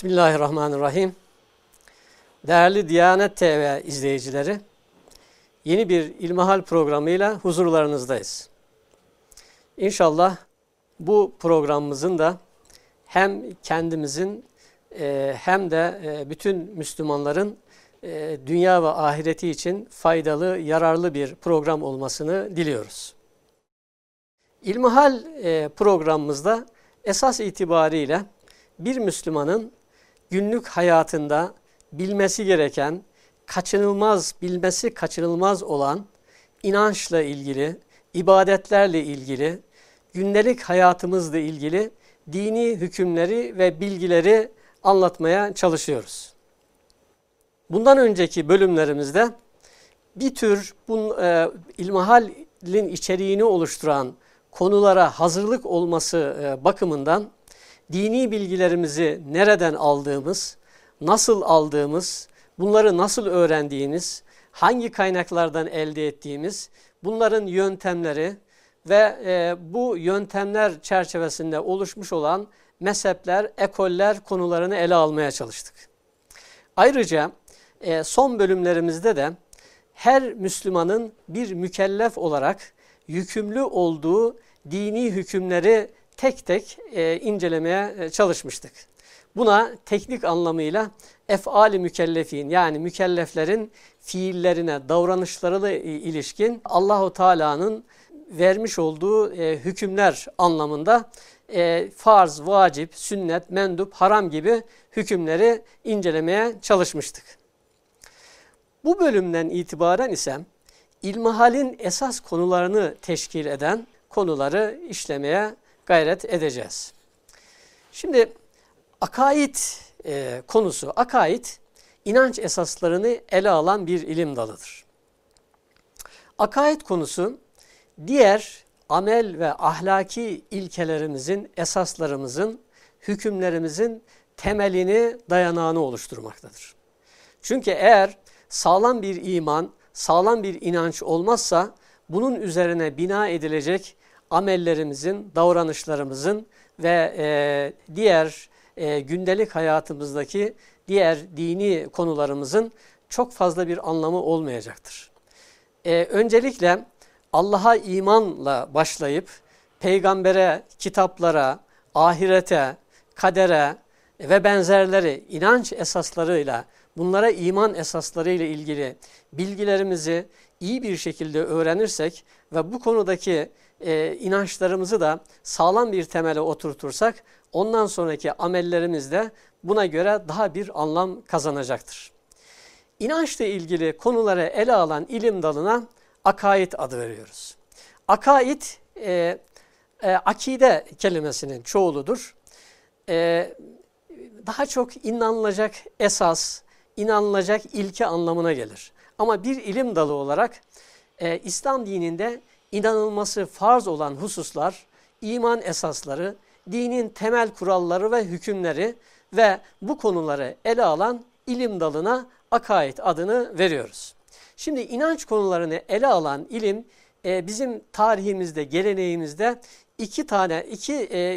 Bismillahirrahmanirrahim. Değerli Diyanet TV izleyicileri, yeni bir İlmihal programıyla huzurlarınızdayız. İnşallah bu programımızın da hem kendimizin e, hem de e, bütün Müslümanların e, dünya ve ahireti için faydalı, yararlı bir program olmasını diliyoruz. İlmihal programımızda esas itibariyle bir Müslümanın günlük hayatında bilmesi gereken, kaçınılmaz, bilmesi kaçınılmaz olan inançla ilgili, ibadetlerle ilgili, gündelik hayatımızla ilgili dini hükümleri ve bilgileri anlatmaya çalışıyoruz. Bundan önceki bölümlerimizde bir tür bun, e, ilmihalin içeriğini oluşturan konulara hazırlık olması e, bakımından dini bilgilerimizi nereden aldığımız, nasıl aldığımız, bunları nasıl öğrendiğimiz, hangi kaynaklardan elde ettiğimiz, bunların yöntemleri ve e, bu yöntemler çerçevesinde oluşmuş olan mezhepler, ekoller konularını ele almaya çalıştık. Ayrıca e, son bölümlerimizde de her Müslümanın bir mükellef olarak yükümlü olduğu dini hükümleri tek tek e, incelemeye e, çalışmıştık. Buna teknik anlamıyla efali mükellefin yani mükelleflerin fiillerine, davranışlarına ilişkin Allahu Teala'nın vermiş olduğu e, hükümler anlamında e, farz, vacip, sünnet, mendup, haram gibi hükümleri incelemeye çalışmıştık. Bu bölümden itibaren ise ilmihalin esas konularını teşkil eden konuları işlemeye gayret edeceğiz. Şimdi akaid e, konusu, akaid inanç esaslarını ele alan bir ilim dalıdır. Akaid konusu diğer amel ve ahlaki ilkelerimizin, esaslarımızın, hükümlerimizin temelini, dayanağını oluşturmaktadır. Çünkü eğer sağlam bir iman, sağlam bir inanç olmazsa bunun üzerine bina edilecek amellerimizin, davranışlarımızın ve e, diğer e, gündelik hayatımızdaki diğer dini konularımızın çok fazla bir anlamı olmayacaktır. E, öncelikle Allah'a imanla başlayıp peygambere, kitaplara, ahirete, kadere ve benzerleri inanç esaslarıyla bunlara iman esaslarıyla ilgili bilgilerimizi iyi bir şekilde öğrenirsek ve bu konudaki e, inançlarımızı da sağlam bir temele oturtursak ondan sonraki amellerimiz de buna göre daha bir anlam kazanacaktır. İnançla ilgili konuları ele alan ilim dalına akaid adı veriyoruz. Akaid e, e, akide kelimesinin çoğuludur. E, daha çok inanılacak esas, inanılacak ilke anlamına gelir. Ama bir ilim dalı olarak e, İslam dininde inanılması farz olan hususlar, iman esasları, dinin temel kuralları ve hükümleri ve bu konuları ele alan ilim dalına akaid adını veriyoruz. Şimdi inanç konularını ele alan ilim e, bizim tarihimizde, geleneğimizde iki tane, iki, e,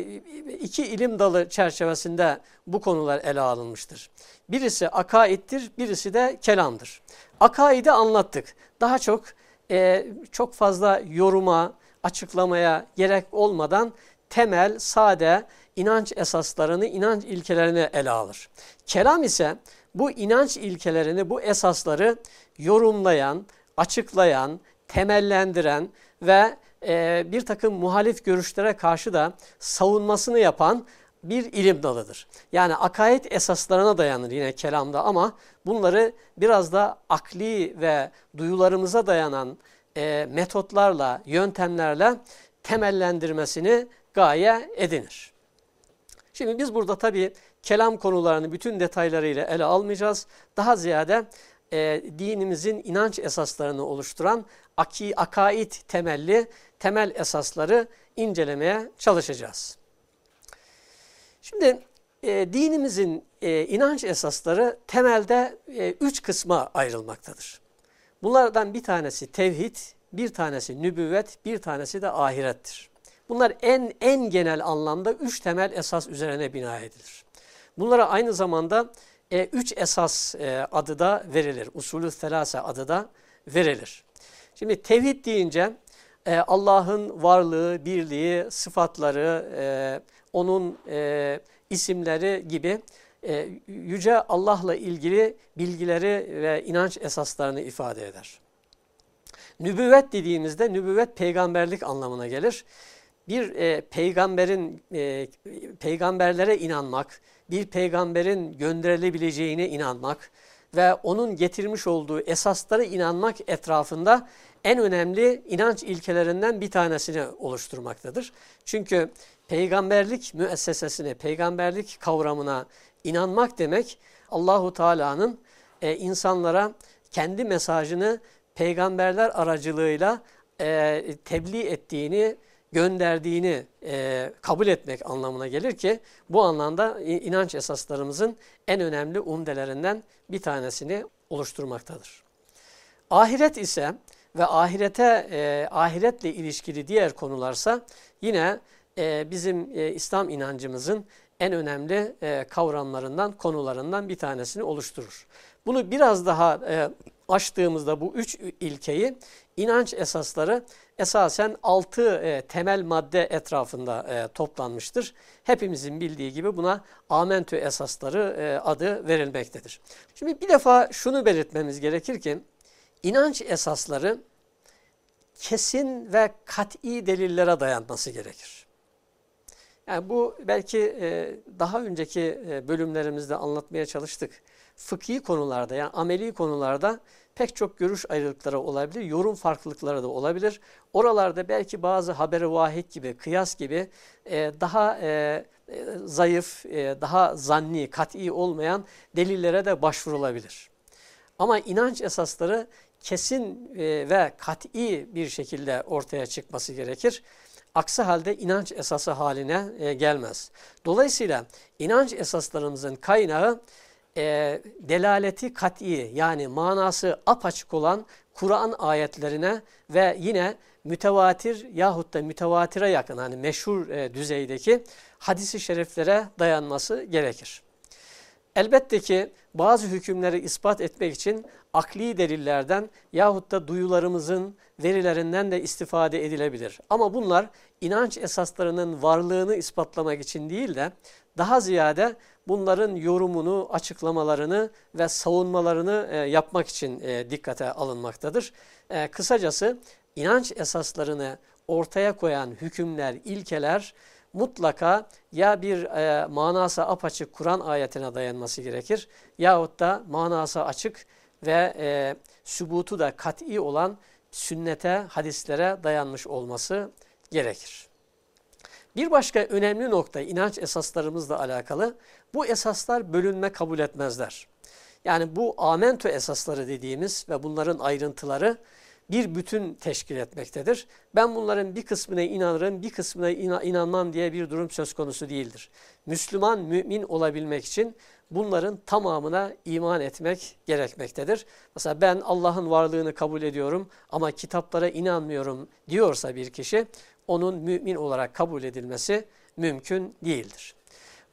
iki ilim dalı çerçevesinde bu konular ele alınmıştır. Birisi akaittir, birisi de kelamdır. Akaidi anlattık. Daha çok e, çok fazla yoruma, açıklamaya gerek olmadan temel, sade inanç esaslarını, inanç ilkelerini ele alır. Kelam ise bu inanç ilkelerini, bu esasları yorumlayan, açıklayan, temellendiren ve e, bir takım muhalif görüşlere karşı da savunmasını yapan bir ilim dalıdır. Yani akaid esaslarına dayanır yine kelamda ama bunları biraz da akli ve duyularımıza dayanan e, metotlarla, yöntemlerle temellendirmesini gaye edinir. Şimdi biz burada tabii kelam konularını bütün detaylarıyla ele almayacağız. Daha ziyade e, dinimizin inanç esaslarını oluşturan aki, akaid temelli temel esasları incelemeye çalışacağız. Şimdi e, dinimizin e, inanç esasları temelde e, üç kısma ayrılmaktadır. Bunlardan bir tanesi tevhid, bir tanesi nübüvvet, bir tanesi de ahirettir. Bunlar en en genel anlamda üç temel esas üzerine bina edilir. Bunlara aynı zamanda e, üç esas e, adı da verilir. Usulü selase adı da verilir. Şimdi tevhid deyince e, Allah'ın varlığı, birliği, sıfatları, e, onun e, isimleri gibi e, yüce Allah'la ilgili bilgileri ve inanç esaslarını ifade eder. Nübüvvet dediğimizde nübüvvet peygamberlik anlamına gelir. Bir e, peygamberin e, peygamberlere inanmak, bir peygamberin gönderilebileceğine inanmak ve onun getirmiş olduğu esaslara inanmak etrafında en önemli inanç ilkelerinden bir tanesini oluşturmaktadır. Çünkü peygamberlik müessesesine, peygamberlik kavramına inanmak demek Allahu Teala'nın e, insanlara kendi mesajını peygamberler aracılığıyla e, tebliğ ettiğini, gönderdiğini e, kabul etmek anlamına gelir ki bu anlamda inanç esaslarımızın en önemli umdelerinden bir tanesini oluşturmaktadır. Ahiret ise ve ahirete e, ahiretle ilişkili diğer konularsa yine e, bizim e, İslam inancımızın en önemli e, kavramlarından, konularından bir tanesini oluşturur. Bunu biraz daha açtığımızda bu üç ilkeyi inanç esasları esasen altı temel madde etrafında toplanmıştır. Hepimizin bildiği gibi buna amentü esasları adı verilmektedir. Şimdi bir defa şunu belirtmemiz gerekir ki inanç esasları kesin ve kat'i delillere dayanması gerekir. Yani bu belki e, daha önceki e, bölümlerimizde anlatmaya çalıştık. Fıkhi konularda yani ameli konularda pek çok görüş ayrılıkları olabilir, yorum farklılıkları da olabilir. Oralarda belki bazı haber-i vahid gibi, kıyas gibi e, daha zayıf, daha zanni, kat'i olmayan delillere de başvurulabilir. Ama inanç esasları kesin ve kat'i bir şekilde ortaya çıkması gerekir. Aksi halde inanç esası haline e, gelmez. Dolayısıyla inanç esaslarımızın kaynağı e, delaleti kat'i yani manası apaçık olan Kur'an ayetlerine ve yine mütevatir yahut da mütevatire yakın hani meşhur e, düzeydeki hadisi şeriflere dayanması gerekir. Elbette ki bazı hükümleri ispat etmek için akli delillerden yahut da duyularımızın verilerinden de istifade edilebilir. Ama bunlar inanç esaslarının varlığını ispatlamak için değil de daha ziyade bunların yorumunu, açıklamalarını ve savunmalarını e, yapmak için e, dikkate alınmaktadır. E, kısacası inanç esaslarını ortaya koyan hükümler, ilkeler mutlaka ya bir e, manası apaçık Kur'an ayetine dayanması gerekir yahut da manası açık ve e, sübutu da kat'i olan sünnete, hadislere dayanmış olması gerekir. Bir başka önemli nokta inanç esaslarımızla alakalı bu esaslar bölünme kabul etmezler. Yani bu amento esasları dediğimiz ve bunların ayrıntıları bir bütün teşkil etmektedir. Ben bunların bir kısmına inanırım, bir kısmına inanmam diye bir durum söz konusu değildir. Müslüman, mümin olabilmek için bunların tamamına iman etmek gerekmektedir. Mesela ben Allah'ın varlığını kabul ediyorum ama kitaplara inanmıyorum diyorsa bir kişi onun mümin olarak kabul edilmesi mümkün değildir.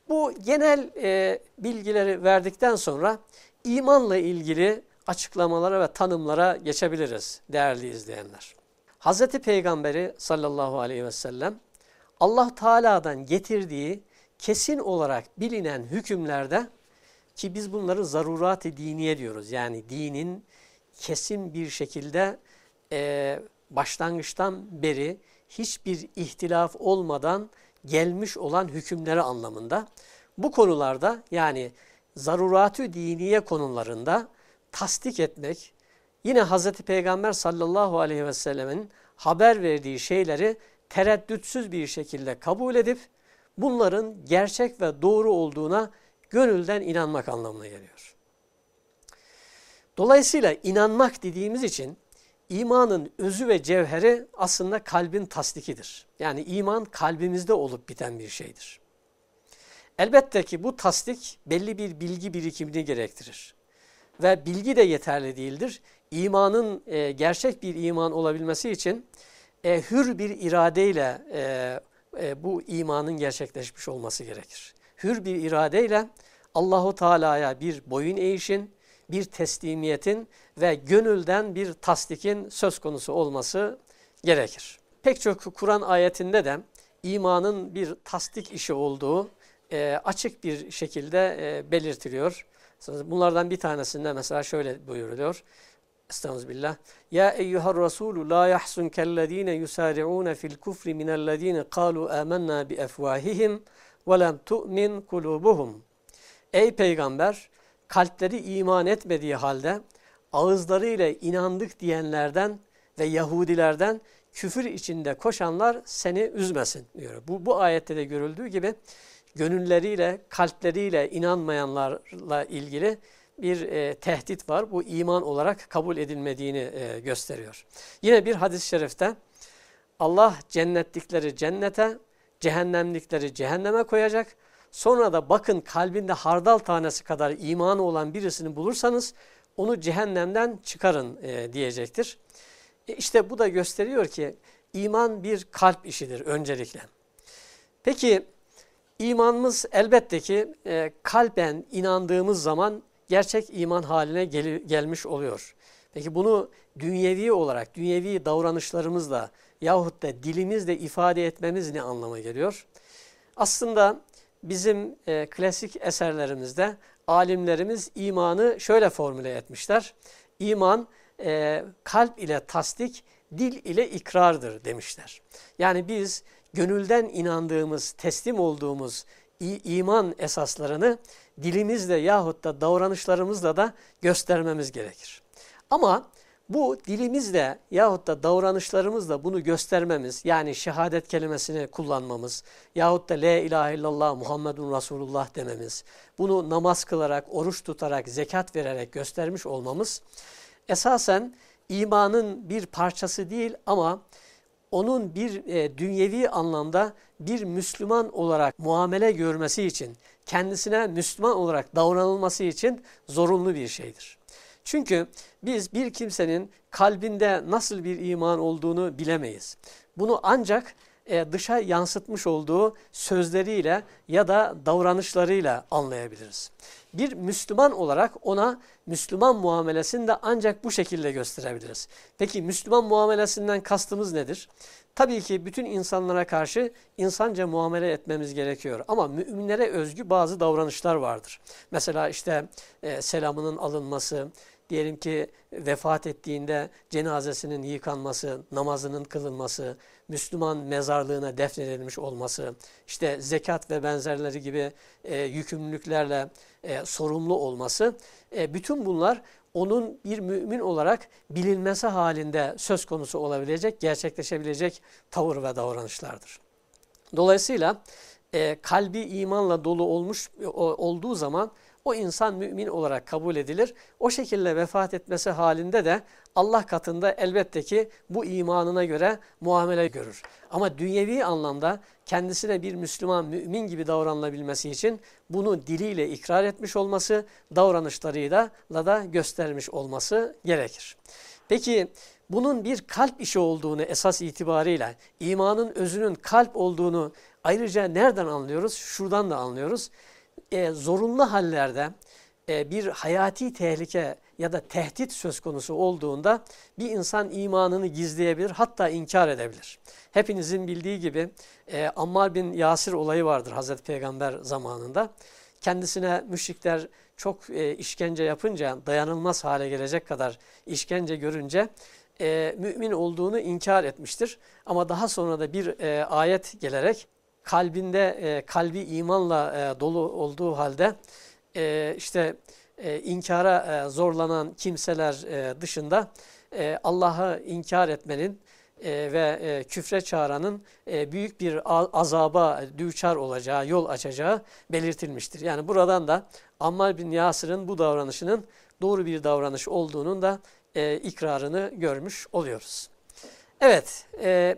Bu genel e, bilgileri verdikten sonra imanla ilgili açıklamalara ve tanımlara geçebiliriz değerli izleyenler. Hz. Peygamberi sallallahu aleyhi ve sellem Allah Teala'dan getirdiği kesin olarak bilinen hükümlerde ki biz bunları zarurat-ı diniye diyoruz. Yani dinin kesin bir şekilde e, başlangıçtan beri hiçbir ihtilaf olmadan gelmiş olan hükümleri anlamında. Bu konularda yani zaruratü diniye konularında tasdik etmek, yine Hz. Peygamber sallallahu aleyhi ve sellemin haber verdiği şeyleri tereddütsüz bir şekilde kabul edip bunların gerçek ve doğru olduğuna gönülden inanmak anlamına geliyor. Dolayısıyla inanmak dediğimiz için imanın özü ve cevheri aslında kalbin tasdikidir. Yani iman kalbimizde olup biten bir şeydir. Elbette ki bu tasdik belli bir bilgi birikimini gerektirir. Ve bilgi de yeterli değildir. İmanın e, gerçek bir iman olabilmesi için e, hür bir iradeyle e, e, bu imanın gerçekleşmiş olması gerekir. Hür bir iradeyle Allahu Teala'ya bir boyun eğişin, bir teslimiyetin ve gönülden bir tasdikin söz konusu olması gerekir. Pek çok Kur'an ayetinde de imanın bir tasdik işi olduğu e, açık bir şekilde e, belirtiliyor. Bunlardan bir tanesinde mesela şöyle buyuruluyor. Estağfirullah. Ya eyyuhar rasulü la yahsun kellezine yusari'un fil kufri minellezine kalu amennâ bi efvahihim lem tu'min kulubuhum. Ey peygamber kalpleri iman etmediği halde ağızlarıyla inandık diyenlerden ve Yahudilerden küfür içinde koşanlar seni üzmesin diyor. Bu, bu ayette de görüldüğü gibi gönülleriyle, kalpleriyle inanmayanlarla ilgili bir e, tehdit var. Bu iman olarak kabul edilmediğini e, gösteriyor. Yine bir hadis-i şerifte Allah cennetlikleri cennete, cehennemlikleri cehenneme koyacak. Sonra da bakın kalbinde hardal tanesi kadar imanı olan birisini bulursanız onu cehennemden çıkarın e, diyecektir. E işte bu da gösteriyor ki iman bir kalp işidir öncelikle. Peki imanımız elbette ki e, kalben inandığımız zaman gerçek iman haline gel gelmiş oluyor. Peki bunu dünyevi olarak, dünyevi davranışlarımızla yahut da dilimizle ifade etmemiz ne anlama geliyor? Aslında bizim e, klasik eserlerimizde alimlerimiz imanı şöyle formüle etmişler. İman e, kalp ile tasdik, dil ile ikrardır demişler. Yani biz gönülden inandığımız, teslim olduğumuz iman esaslarını dilimizle yahut da davranışlarımızla da göstermemiz gerekir. Ama bu dilimizle yahut da davranışlarımızla bunu göstermemiz yani şehadet kelimesini kullanmamız yahut da la ilahe illallah Muhammedun Resulullah dememiz bunu namaz kılarak, oruç tutarak, zekat vererek göstermiş olmamız esasen imanın bir parçası değil ama onun bir e, dünyevi anlamda bir Müslüman olarak muamele görmesi için, kendisine Müslüman olarak davranılması için zorunlu bir şeydir. Çünkü biz bir kimsenin kalbinde nasıl bir iman olduğunu bilemeyiz. Bunu ancak e, dışa yansıtmış olduğu sözleriyle ya da davranışlarıyla anlayabiliriz. Bir Müslüman olarak ona Müslüman muamelesini de ancak bu şekilde gösterebiliriz. Peki Müslüman muamelesinden kastımız nedir? Tabii ki bütün insanlara karşı insanca muamele etmemiz gerekiyor. Ama müminlere özgü bazı davranışlar vardır. Mesela işte e, selamının alınması, diyelim ki vefat ettiğinde cenazesinin yıkanması, namazının kılınması, Müslüman mezarlığına defnedilmiş olması, işte zekat ve benzerleri gibi e, yükümlülüklerle e, sorumlu olması, e, bütün bunlar onun bir mümin olarak bilinmesi halinde söz konusu olabilecek, gerçekleşebilecek tavır ve davranışlardır. Dolayısıyla e, kalbi imanla dolu olmuş o, olduğu zaman o insan mümin olarak kabul edilir. O şekilde vefat etmesi halinde de Allah katında elbette ki bu imanına göre muamele görür. Ama dünyevi anlamda kendisine bir Müslüman mümin gibi davranılabilmesi için bunu diliyle ikrar etmiş olması, davranışlarıyla da göstermiş olması gerekir. Peki bunun bir kalp işi olduğunu esas itibarıyla, imanın özünün kalp olduğunu ayrıca nereden anlıyoruz? Şuradan da anlıyoruz e, zorunlu hallerde e, bir hayati tehlike ya da tehdit söz konusu olduğunda bir insan imanını gizleyebilir hatta inkar edebilir. Hepinizin bildiği gibi e, Ammar bin Yasir olayı vardır Hazreti Peygamber zamanında. Kendisine müşrikler çok e, işkence yapınca dayanılmaz hale gelecek kadar işkence görünce e, mümin olduğunu inkar etmiştir. Ama daha sonra da bir e, ayet gelerek kalbinde e, kalbi imanla e, dolu olduğu halde e, işte e, inkara e, zorlanan kimseler e, dışında e, Allah'ı inkar etmenin e, ve e, küfre çağıranın e, büyük bir azaba düçar olacağı, yol açacağı belirtilmiştir. Yani buradan da Ammar bin Yasir'in bu davranışının doğru bir davranış olduğunun da e, ikrarını görmüş oluyoruz. Evet, e,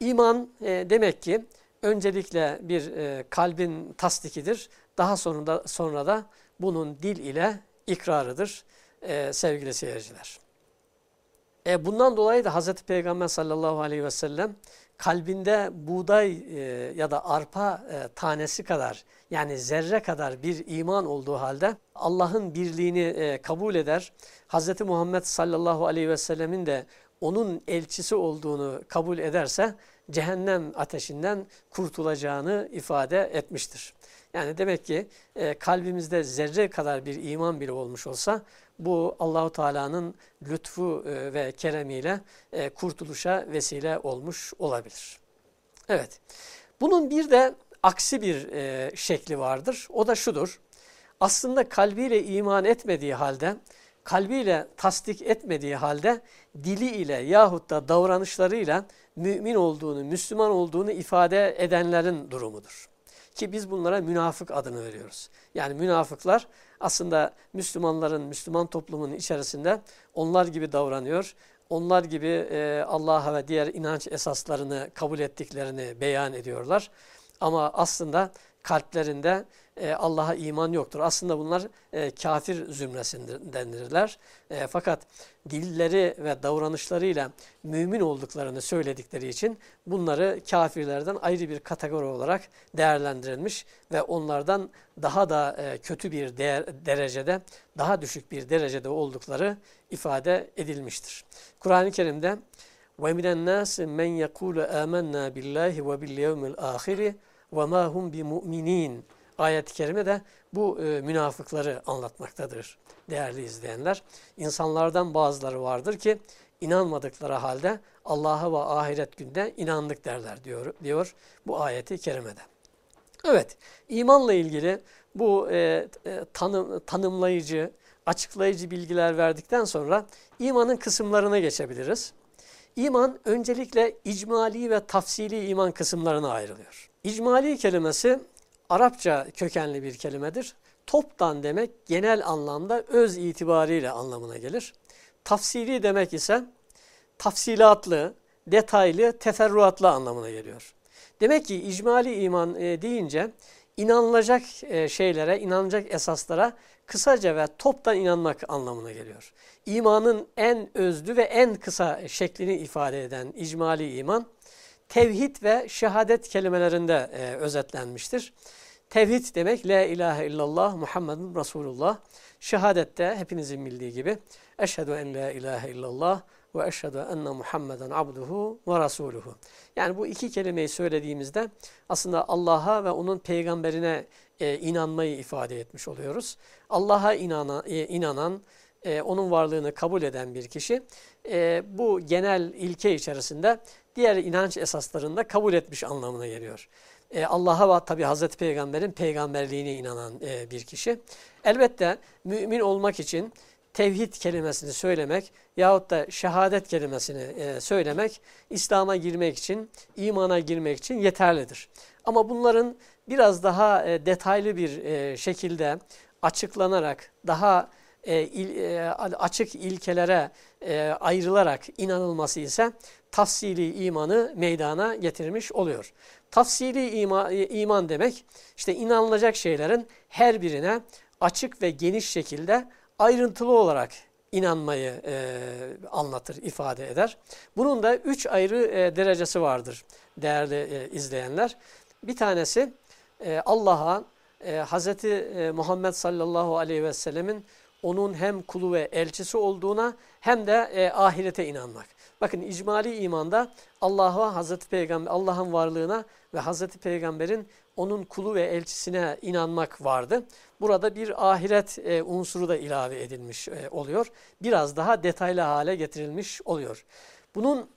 iman e, demek ki öncelikle bir e, kalbin tasdikidir. Daha sonra da, sonra da bunun dil ile ikrarıdır e, sevgili seyirciler. E, bundan dolayı da Hz. Peygamber sallallahu aleyhi ve sellem kalbinde buğday e, ya da arpa e, tanesi kadar yani zerre kadar bir iman olduğu halde Allah'ın birliğini e, kabul eder. Hz. Muhammed sallallahu aleyhi ve sellemin de onun elçisi olduğunu kabul ederse cehennem ateşinden kurtulacağını ifade etmiştir. Yani demek ki e, kalbimizde zerre kadar bir iman bile olmuş olsa bu Allahu Teala'nın lütfu e, ve keremiyle e, kurtuluşa vesile olmuş olabilir. Evet. Bunun bir de aksi bir e, şekli vardır. O da şudur. Aslında kalbiyle iman etmediği halde, kalbiyle tasdik etmediği halde dili ile yahut da davranışlarıyla mümin olduğunu, Müslüman olduğunu ifade edenlerin durumudur. Ki biz bunlara münafık adını veriyoruz. Yani münafıklar aslında Müslümanların, Müslüman toplumunun içerisinde onlar gibi davranıyor. Onlar gibi e, Allah'a ve diğer inanç esaslarını kabul ettiklerini beyan ediyorlar. Ama aslında kalplerinde e, Allah'a iman yoktur. Aslında bunlar e, kafir zümresindendirler. E, fakat dilleri ve davranışlarıyla mümin olduklarını söyledikleri için bunları kafirlerden ayrı bir kategori olarak değerlendirilmiş ve onlardan daha da e, kötü bir değer, derecede, daha düşük bir derecede oldukları ifade edilmiştir. Kur'an-ı Kerim'de وَمِنَ النَّاسِ مَنْ يَقُولُ آمَنَّا بِاللّٰهِ وَبِالْيَوْمِ الْآخِرِ وَمَا هُمْ بِمُؤْمِنِينَ ayet-i kerime de bu e, münafıkları anlatmaktadır değerli izleyenler. İnsanlardan bazıları vardır ki inanmadıkları halde Allah'a ve ahiret günde inandık derler diyor, diyor bu ayeti kerimede. Evet, imanla ilgili bu e, e, tanım, tanımlayıcı, açıklayıcı bilgiler verdikten sonra imanın kısımlarına geçebiliriz. İman öncelikle icmali ve tafsili iman kısımlarına ayrılıyor. İcmali kelimesi Arapça kökenli bir kelimedir. Toptan demek genel anlamda öz itibariyle anlamına gelir. Tafsili demek ise tafsilatlı, detaylı, teferruatlı anlamına geliyor. Demek ki icmali iman e, deyince inanılacak e, şeylere, inanılacak esaslara kısaca ve toptan inanmak anlamına geliyor. İmanın en özlü ve en kısa şeklini ifade eden icmali iman, tevhid ve şehadet kelimelerinde e, özetlenmiştir. Tevhid demek la ilahe illallah Muhammedun Resulullah. Şehadette hepinizin bildiği gibi eşhedü en la ilahe illallah ve eşhedü enne Muhammeden abduhu ve rasuluhu. Yani bu iki kelimeyi söylediğimizde aslında Allah'a ve onun peygamberine e, inanmayı ifade etmiş oluyoruz. Allah'a inanan, e, inanan e, onun varlığını kabul eden bir kişi e, bu genel ilke içerisinde diğer inanç esaslarında kabul etmiş anlamına geliyor. E, Allah'a ve tabi Hazreti Peygamber'in peygamberliğine inanan e, bir kişi. Elbette mümin olmak için tevhid kelimesini söylemek yahut da şehadet kelimesini e, söylemek İslam'a girmek için, imana girmek için yeterlidir. Ama bunların biraz daha e, detaylı bir e, şekilde açıklanarak, daha e, açık ilkelere ayrılarak inanılması ise tafsili imanı meydana getirmiş oluyor. Tafsili ima, iman demek işte inanılacak şeylerin her birine açık ve geniş şekilde ayrıntılı olarak inanmayı anlatır, ifade eder. Bunun da üç ayrı derecesi vardır değerli izleyenler. Bir tanesi e, Allah'a, e, Hz. E, Muhammed sallallahu aleyhi ve sellemin onun hem kulu ve elçisi olduğuna hem de e, ahirete inanmak. Bakın icmali imanda Allah'a, Hazreti Peygamber, Allah'ın varlığına ve Hazreti Peygamber'in onun kulu ve elçisine inanmak vardı. Burada bir ahiret e, unsuru da ilave edilmiş oluyor. Biraz daha detaylı hale getirilmiş oluyor. Bunun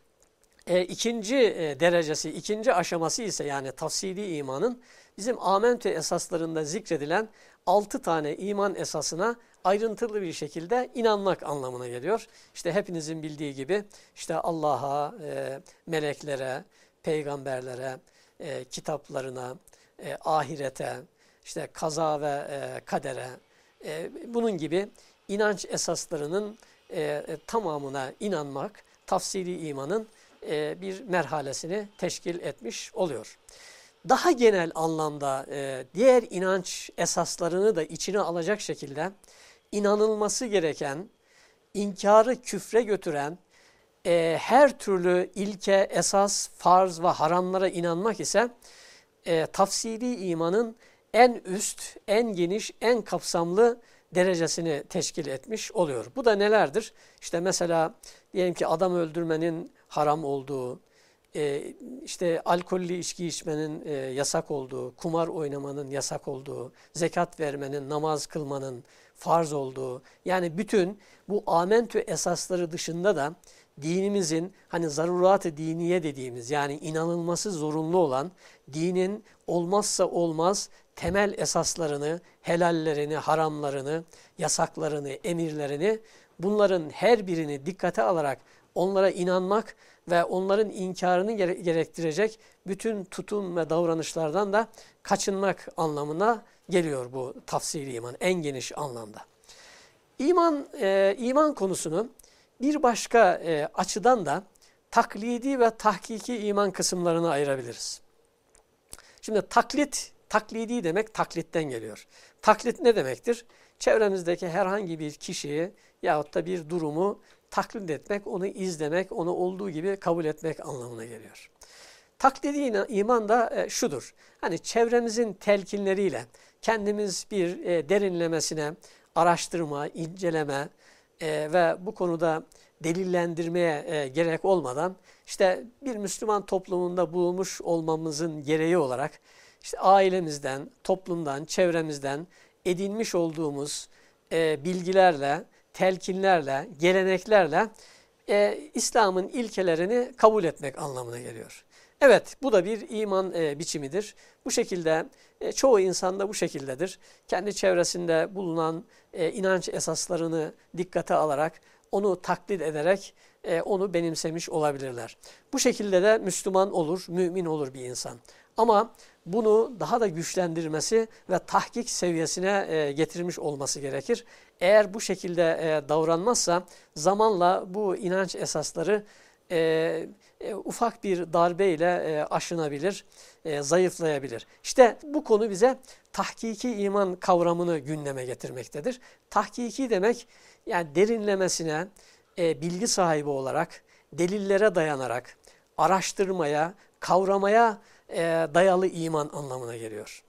e, ikinci e, derecesi, ikinci aşaması ise yani tafsili imanın bizim amentü esaslarında zikredilen altı tane iman esasına ayrıntılı bir şekilde inanmak anlamına geliyor. İşte hepinizin bildiği gibi işte Allah'a, e, meleklere, peygamberlere, e, kitaplarına, e, ahirete, işte kaza ve e, kadere, e, bunun gibi inanç esaslarının e, e, tamamına inanmak, tafsili imanın e, bir merhalesini teşkil etmiş oluyor. Daha genel anlamda e, diğer inanç esaslarını da içine alacak şekilde inanılması gereken, inkarı küfre götüren e, her türlü ilke, esas, farz ve haramlara inanmak ise e, tafsili imanın en üst, en geniş, en kapsamlı derecesini teşkil etmiş oluyor. Bu da nelerdir? İşte mesela diyelim ki adam öldürmenin haram olduğu, e, işte alkollü içki içmenin e, yasak olduğu, kumar oynamanın yasak olduğu, zekat vermenin, namaz kılmanın farz olduğu, yani bütün bu amentü esasları dışında da dinimizin hani zarurat-ı diniye dediğimiz yani inanılması zorunlu olan dinin olmazsa olmaz temel esaslarını, helallerini, haramlarını, yasaklarını, emirlerini bunların her birini dikkate alarak onlara inanmak ve onların inkarını gerektirecek bütün tutum ve davranışlardan da kaçınmak anlamına geliyor bu tafsiri iman en geniş anlamda. İman, e, iman konusunu bir başka e, açıdan da taklidi ve tahkiki iman kısımlarını ayırabiliriz. Şimdi taklit, taklidi demek taklitten geliyor. Taklit ne demektir? Çevremizdeki herhangi bir kişiyi yahut da bir durumu taklit etmek, onu izlemek, onu olduğu gibi kabul etmek anlamına geliyor. Taklidi iman da e, şudur. Hani çevremizin telkinleriyle kendimiz bir e, derinlemesine araştırma, inceleme e, ve bu konuda delillendirmeye gerek olmadan işte bir Müslüman toplumunda bulunmuş olmamızın gereği olarak işte ailemizden, toplumdan, çevremizden edinmiş olduğumuz bilgilerle telkinlerle, geleneklerle e, İslam'ın ilkelerini kabul etmek anlamına geliyor. Evet bu da bir iman e, biçimidir. Bu şekilde e, çoğu insan da bu şekildedir. Kendi çevresinde bulunan e, inanç esaslarını dikkate alarak onu taklit ederek e, onu benimsemiş olabilirler. Bu şekilde de Müslüman olur, mümin olur bir insan. Ama bunu daha da güçlendirmesi ve tahkik seviyesine e, getirmiş olması gerekir. Eğer bu şekilde e, davranmazsa zamanla bu inanç esasları e, e, ufak bir darbeyle e, aşınabilir, e, zayıflayabilir. İşte bu konu bize tahkiki iman kavramını gündeme getirmektedir. Tahkiki demek yani derinlemesine e, bilgi sahibi olarak, delillere dayanarak, araştırmaya, kavramaya e, dayalı iman anlamına geliyor.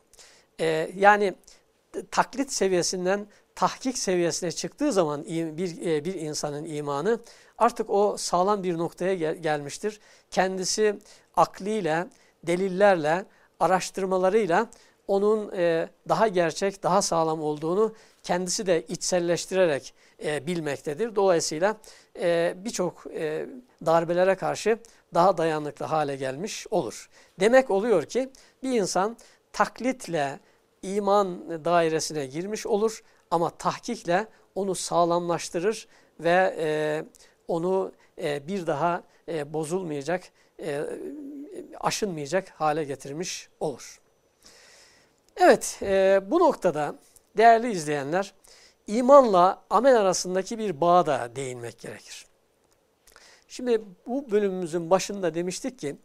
E, yani taklit seviyesinden tahkik seviyesine çıktığı zaman bir, e, bir insanın imanı artık o sağlam bir noktaya gel gelmiştir. Kendisi akliyle, delillerle, araştırmalarıyla onun e, daha gerçek, daha sağlam olduğunu kendisi de içselleştirerek e, bilmektedir. Dolayısıyla e, birçok e, darbelere karşı daha dayanıklı hale gelmiş olur. Demek oluyor ki bir insan taklitle iman dairesine girmiş olur ama tahkikle onu sağlamlaştırır ve e, onu e, bir daha e, bozulmayacak, e, aşınmayacak hale getirmiş olur. Evet, e, bu noktada değerli izleyenler, imanla amel arasındaki bir bağa da değinmek gerekir. Şimdi bu bölümümüzün başında demiştik ki,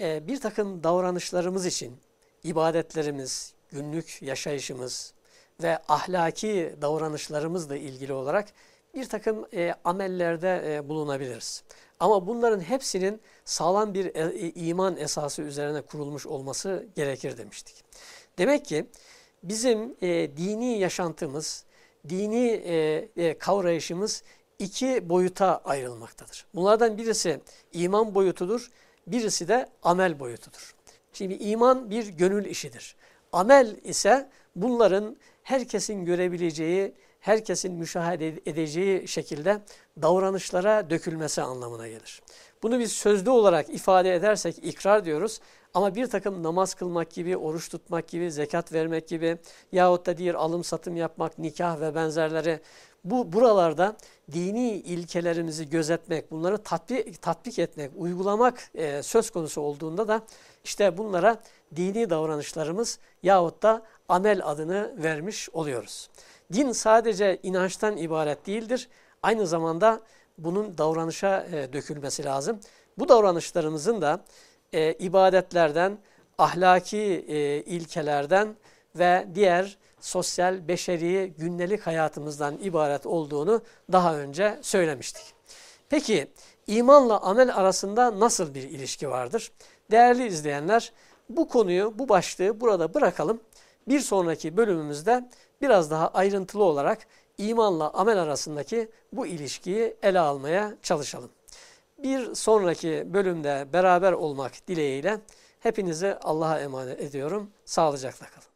e, bir takım davranışlarımız için ibadetlerimiz, günlük yaşayışımız ve ahlaki davranışlarımızla ilgili olarak bir takım e, amellerde e, bulunabiliriz. Ama bunların hepsinin sağlam bir e, iman esası üzerine kurulmuş olması gerekir demiştik. Demek ki bizim e, dini yaşantımız, dini e, e, kavrayışımız iki boyuta ayrılmaktadır. Bunlardan birisi iman boyutudur, birisi de amel boyutudur. Şimdi iman bir gönül işidir. Amel ise bunların herkesin görebileceği, herkesin müşahede edeceği şekilde davranışlara dökülmesi anlamına gelir. Bunu biz sözlü olarak ifade edersek ikrar diyoruz ama bir takım namaz kılmak gibi, oruç tutmak gibi, zekat vermek gibi yahut da diğer alım satım yapmak, nikah ve benzerleri bu buralarda dini ilkelerimizi gözetmek, bunları tatbik, tatbik etmek, uygulamak e, söz konusu olduğunda da işte bunlara dini davranışlarımız yahut da amel adını vermiş oluyoruz. Din sadece inançtan ibaret değildir. Aynı zamanda bunun davranışa e, dökülmesi lazım. Bu davranışlarımızın da e, ibadetlerden, ahlaki e, ilkelerden ve diğer sosyal, beşeri, gündelik hayatımızdan ibaret olduğunu daha önce söylemiştik. Peki imanla amel arasında nasıl bir ilişki vardır? Değerli izleyenler bu konuyu, bu başlığı burada bırakalım. Bir sonraki bölümümüzde biraz daha ayrıntılı olarak imanla amel arasındaki bu ilişkiyi ele almaya çalışalım. Bir sonraki bölümde beraber olmak dileğiyle hepinizi Allah'a emanet ediyorum. Sağlıcakla kalın.